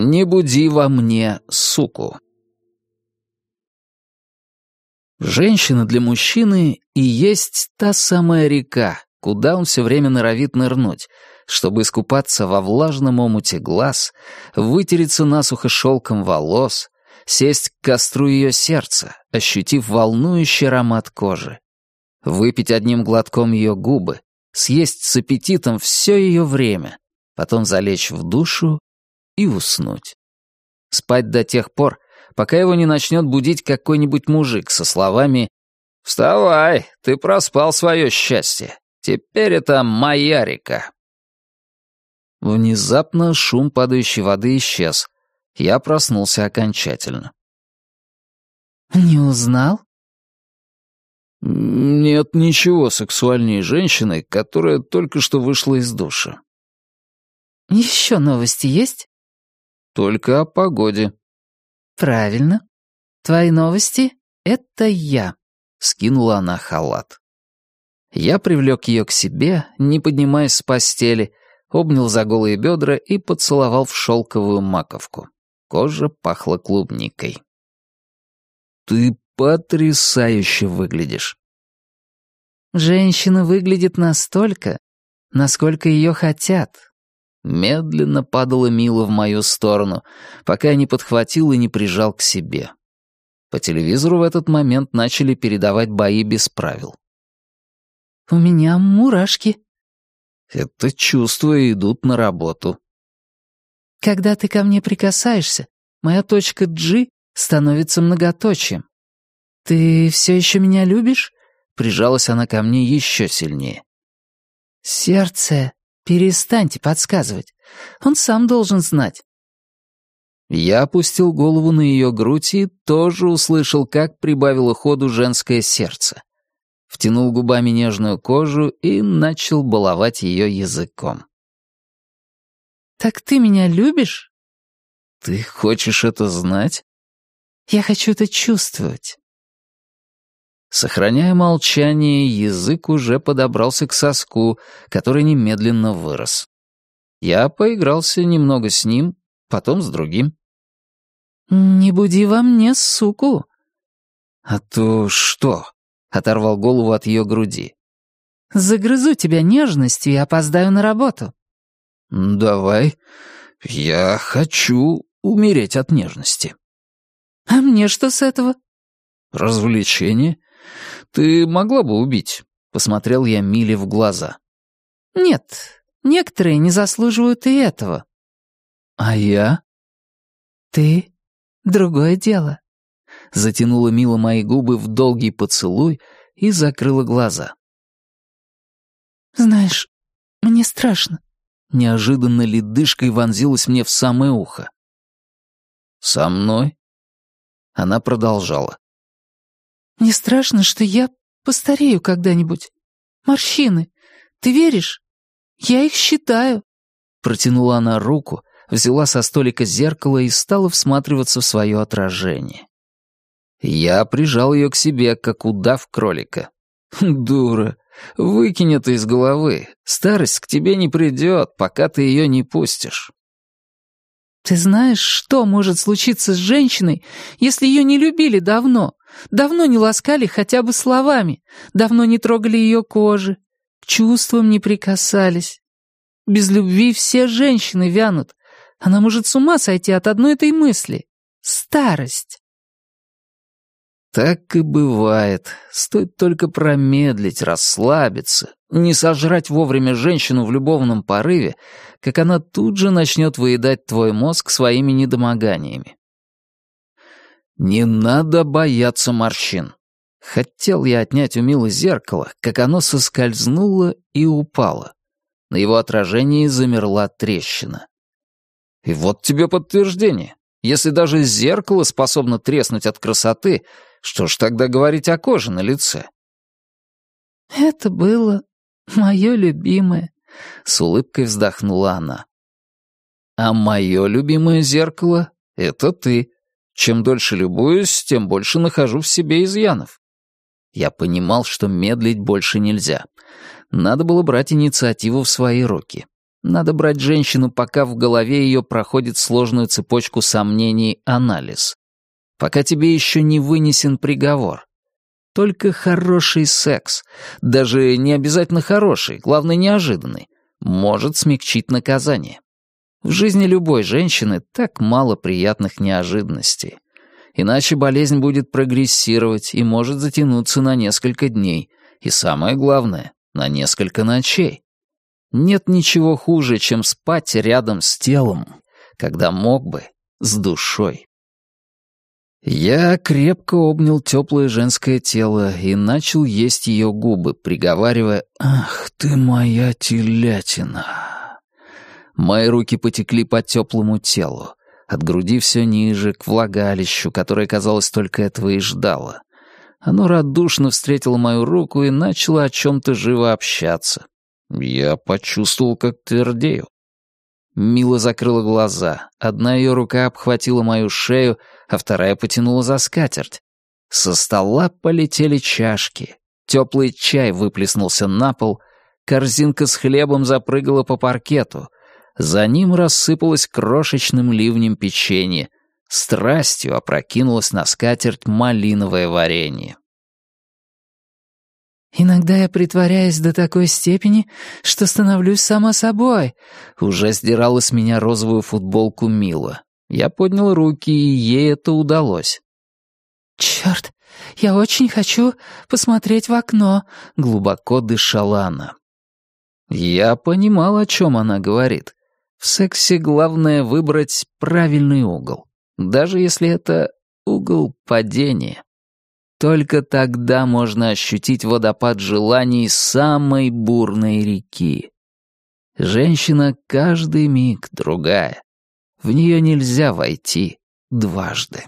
Не буди во мне суку. Женщина для мужчины и есть та самая река, куда он все время норовит нырнуть, чтобы искупаться во влажном омуте глаз, вытереться насухо шелком волос, сесть к костру ее сердца, ощутив волнующий аромат кожи, выпить одним глотком ее губы, съесть с аппетитом все ее время, потом залечь в душу и уснуть. Спать до тех пор, пока его не начнет будить какой-нибудь мужик со словами «Вставай, ты проспал свое счастье. Теперь это моя река». Внезапно шум падающей воды исчез. Я проснулся окончательно. «Не узнал?» «Нет ничего сексуальнее женщины, которая только что вышла из душа». «Еще новости есть?» «Только о погоде». «Правильно. Твои новости — это я», — скинула она халат. Я привлек ее к себе, не поднимаясь с постели, обнял за голые бедра и поцеловал в шелковую маковку. Кожа пахла клубникой. «Ты потрясающе выглядишь». «Женщина выглядит настолько, насколько ее хотят». Медленно падала Мила в мою сторону, пока не подхватил и не прижал к себе. По телевизору в этот момент начали передавать бои без правил. «У меня мурашки», это чувства идут на работу. Когда ты ко мне прикасаешься, моя точка G становится многоточием. Ты все еще меня любишь? Прижалась она ко мне еще сильнее. Сердце, перестаньте подсказывать. Он сам должен знать. Я опустил голову на ее грудь и тоже услышал, как прибавило ходу женское сердце втянул губами нежную кожу и начал баловать ее языком. «Так ты меня любишь?» «Ты хочешь это знать?» «Я хочу это чувствовать». Сохраняя молчание, язык уже подобрался к соску, который немедленно вырос. Я поигрался немного с ним, потом с другим. «Не буди во мне суку». «А то что?» Оторвал голову от ее груди. «Загрызу тебя нежностью и опоздаю на работу». «Давай. Я хочу умереть от нежности». «А мне что с этого?» «Развлечение? Ты могла бы убить?» Посмотрел я Миле в глаза. «Нет, некоторые не заслуживают и этого». «А я?» «Ты — другое дело» затянула Мила мои губы в долгий поцелуй и закрыла глаза. «Знаешь, мне страшно». Неожиданно ледышкой вонзилась мне в самое ухо. «Со мной?» Она продолжала. «Мне страшно, что я постарею когда-нибудь. Морщины. Ты веришь? Я их считаю». Протянула она руку, взяла со столика зеркало и стала всматриваться в свое отражение. Я прижал ее к себе, как удав кролика. «Дура, выкинь это из головы. Старость к тебе не придет, пока ты ее не пустишь». «Ты знаешь, что может случиться с женщиной, если ее не любили давно, давно не ласкали хотя бы словами, давно не трогали ее кожи, к чувствам не прикасались? Без любви все женщины вянут. Она может с ума сойти от одной этой мысли. Старость». Так и бывает. Стоит только промедлить, расслабиться, не сожрать вовремя женщину в любовном порыве, как она тут же начнет выедать твой мозг своими недомоганиями. Не надо бояться морщин. Хотел я отнять у Милы зеркало, как оно соскользнуло и упало. На его отражении замерла трещина. И вот тебе подтверждение. Если даже зеркало способно треснуть от красоты, что ж тогда говорить о коже на лице? «Это было мое любимое», — с улыбкой вздохнула она. «А мое любимое зеркало — это ты. Чем дольше любуюсь, тем больше нахожу в себе изъянов». Я понимал, что медлить больше нельзя. Надо было брать инициативу в свои руки. Надо брать женщину, пока в голове ее проходит сложную цепочку сомнений анализ. Пока тебе еще не вынесен приговор. Только хороший секс, даже не обязательно хороший, главное неожиданный, может смягчить наказание. В жизни любой женщины так мало приятных неожиданностей. Иначе болезнь будет прогрессировать и может затянуться на несколько дней, и самое главное, на несколько ночей. Нет ничего хуже, чем спать рядом с телом, когда мог бы с душой. Я крепко обнял теплое женское тело и начал есть ее губы, приговаривая «Ах ты моя телятина!». Мои руки потекли по теплому телу, от груди все ниже, к влагалищу, которое, казалось, только этого и ждало. Оно радушно встретило мою руку и начало о чем-то живо общаться. Я почувствовал, как твердею. Мила закрыла глаза. Одна ее рука обхватила мою шею, а вторая потянула за скатерть. Со стола полетели чашки. Теплый чай выплеснулся на пол. Корзинка с хлебом запрыгала по паркету. За ним рассыпалось крошечным ливнем печенье. Страстью опрокинулось на скатерть малиновое варенье. «Иногда я притворяюсь до такой степени, что становлюсь сама собой», — уже сдирала с меня розовую футболку Мила. Я поднял руки, и ей это удалось. «Черт, я очень хочу посмотреть в окно», — глубоко дышала она. Я понимал, о чем она говорит. В сексе главное выбрать правильный угол, даже если это угол падения. Только тогда можно ощутить водопад желаний самой бурной реки. Женщина каждый миг другая. В нее нельзя войти дважды.